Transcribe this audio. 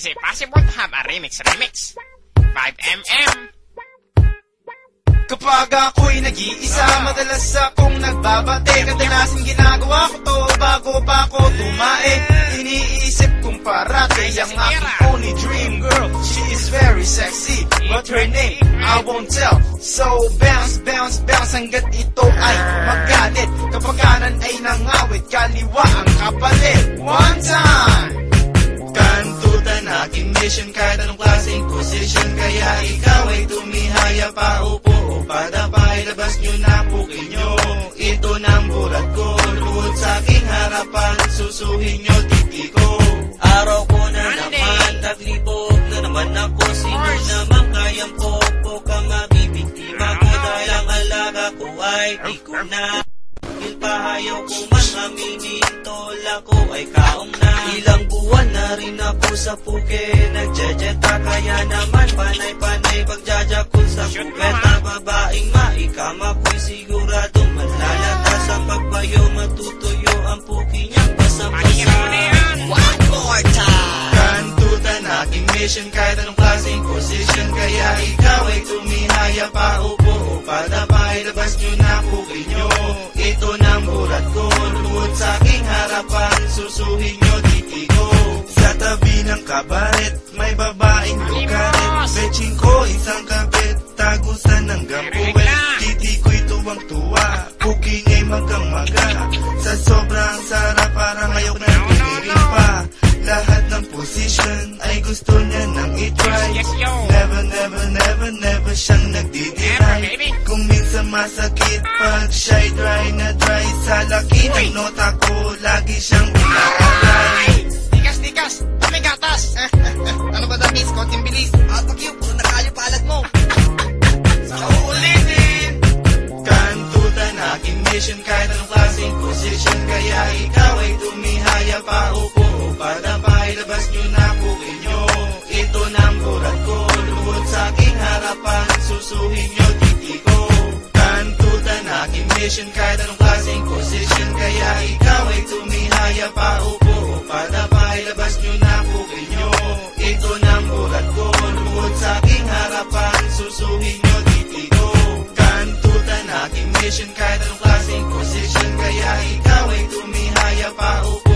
Is it possible to have a remix remix? 5mm. Kapag ako'y nag-iisa, madalas akong nagbabate. Kadalasan ginagawa ko to bago pa ako tumae. Iniisip kong parati ang aking only dream girl. She is very sexy, but her name I won't tell. So bounce, bounce, bounce hanggat ito ay magalit. Kapag kanan ay nangawit, kaliwa ang kapalit. One Labas nyo na pukin nyo Ito na ang bulat ko. Luhod sa aking harapan Susuhin nyo titi ko. Araw ko na Monday. naman, naglibog na naman ako. Sino naman kayang popo ka mabibiktima ko Dahil ang alaga ko ay di ko na. Pahayaw ko man aminin Tol ako ay kaong na. Ilang buwan na rin ako sa puke. Nagjejeta kaya naman panay-panay Pagjajakul sa kubeta Babaeng maikama ko'y sigurado Malalata sa pagbayo Matutuyo ang puki niyang na yan. One more time. Kantutan aking mission kahit anong klaseng position. Kaya ikaw ay tumihaya pa upo o padapay. Labas nyo na pukin nyo. Ito na ang bulat ko. Luhod sa aking harapan Susuhin nyo titi ko Sa tabi ng kabaret May babaeng lugaret Betching ko isang ng gampuwet Titi ko'y tuwang-tuwa Puking ay magang-maga Sa sobrang sarap parang ayok na pinirin pa. Lahat ng position ay gusto niya nang i-try. Never, never, never, never siyang baby. Kung minsan masakit pag siya'y dry na dry Sa laki ng nota ko, lagi siyang aking mission Kahit anong klaseng position Kaya ikaw ay tumihaya pa upang